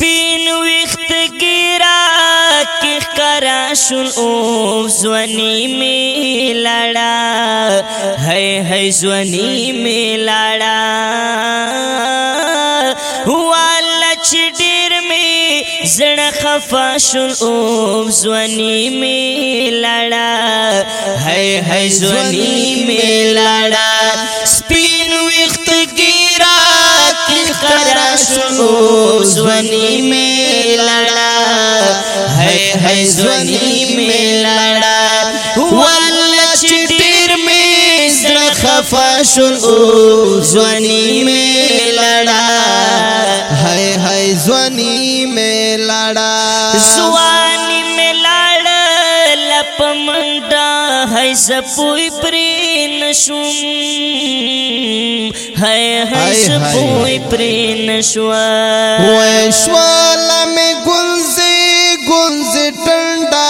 سپین وخت ګیرا کی کرا شون او زونی می لړا هي هي زونی می لړا وال چډیر می زړه خفا شون او زونی می لړا هي هي زونی می لړا سپین وخت ګیرا کی کرا شون زونی میں لڑا ہے ہے زونی میں لڑا والله چټیر میں زخفہ خفاشل او زونی می لړا سي زپوي پرې نشوم هاي هاي زپوي پرې نشوا وای شواله مې ګلزي ګلزي ټنډا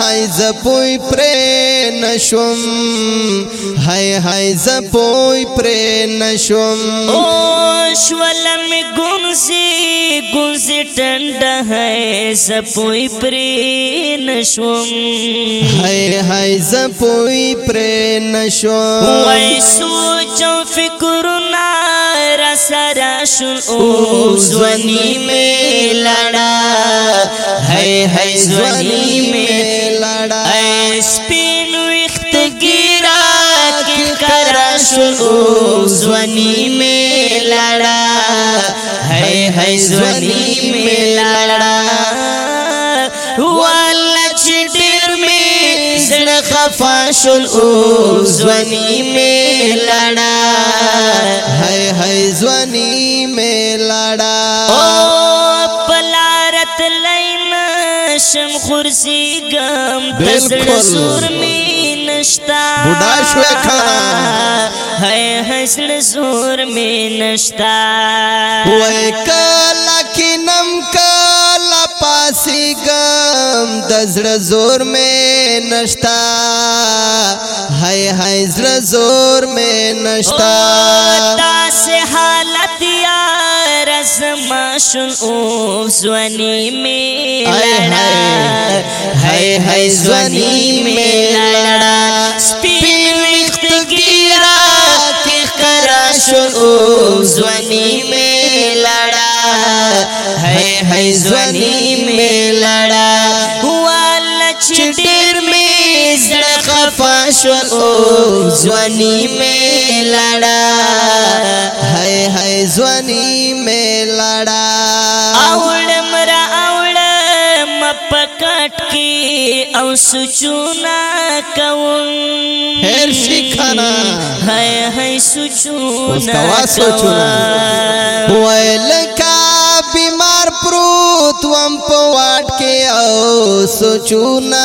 هاي زپوي پرې نشم های های زپوی پر نشم او شولم گونسی گونسی ٹنڈ ہے زپوی پر نشم های های زپوی پر نشم وای سوچم فکرنا سرا شن او زونی میں لڑا ہے ہے زونی میں لڑا ہے شو زونی میں لڑا ہے ہے زونی میں لڑا والا چټر میں زړه خفا شل او زونی میں لڑا ہے ہے زونی میں لڑا او پلارت لینا شم خورسی گم تسر سور میں نشتا بوډا شو ښا هي حسل زور می نشتا وای کلا کینم کلا پاسی ګم دزړه زور می نشتا هي حسل زور می نشتا ماشون او زوانی می های های ہائی زوانی می لڑا سپین وقت کی رات کراشون او زوانی می لڑا های ہائی زوانی می لڑا ہوا لچ ډیر می زړه خفا شو او زوانی میں لڑا ہائی ہائی زوانی वड़ा अवल मरा अवल मप कट की औ सुचुना कौन हेर सिखना है है सुचुना उसका वास सुचुना लका बीमार प्रूत वम पवाट के औ सुचुना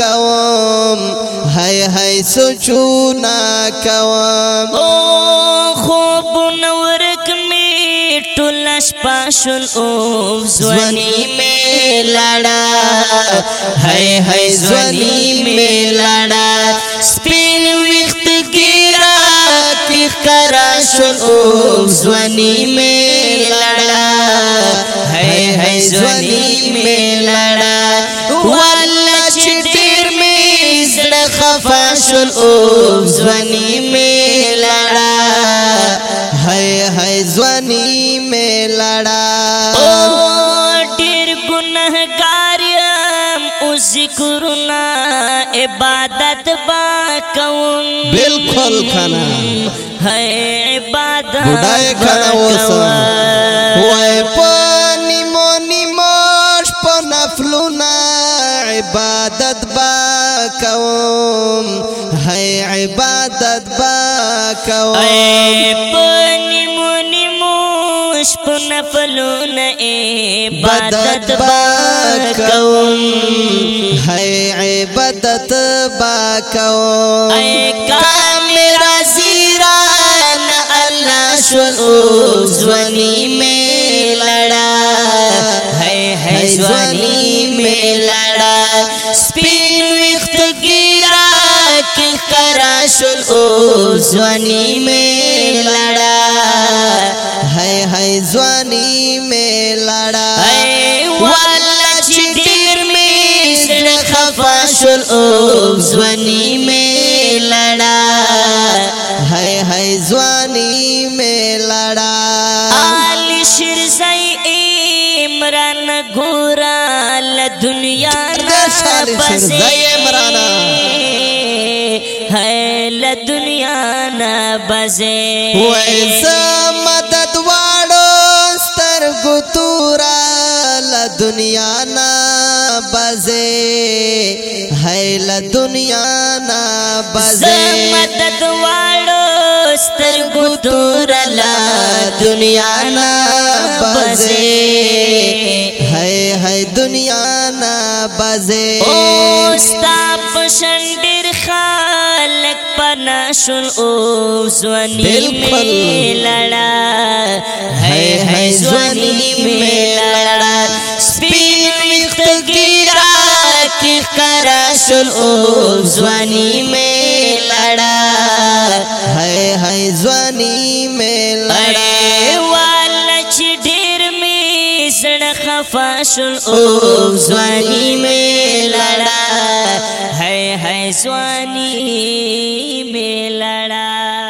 कौन है है सुचुना कौन ओ ټولش پاشل او زونی می لړا هاي هاي زونی می لړا سپین وخت ګیرا تخ کرا شل او زونی می لړا هاي هاي زونی می لړا ول چټیر می زړه خفا شل او زونی ذکرنا عبادت با کوم بالکل کھانا ہے عبادت بډای کھانا اوس وای پانی مو نیمش په نفلونا عبادت با کوم ہے عبادت با کوم کوشش په نفلو نه عبادت باکوم هي عبادت باکوم اي کام رازي ران الله شو زوني مې لړا هي هي زوني مې لړا سپين وخت ګيرا کې کرا شو زوني مې ज्वानी में लड़ा है है ज्वानी में लड़ा शिर सई इमरान घोराल दुनिया अच्छा है ल दुनिया न बजे वैसा मदद वाड़ो स्तर गुतूरा ल दुनिया न बजे له دنیا نه بځه مدد واړو سترګو تور له دنیا نه بځه هاي هاي دنیا نه بځه او ستا پښندر خلک پناشل او زونی می لړا هاي هاي زونی می لړا شل او زوانی میں لڑا ہے ہے زوانی میں لڑا والچ ډیر می زړه خفا شل او زوانی میں لڑا ہے ہے زوانی میں لڑا